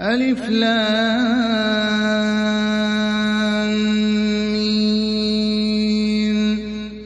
ألف لام.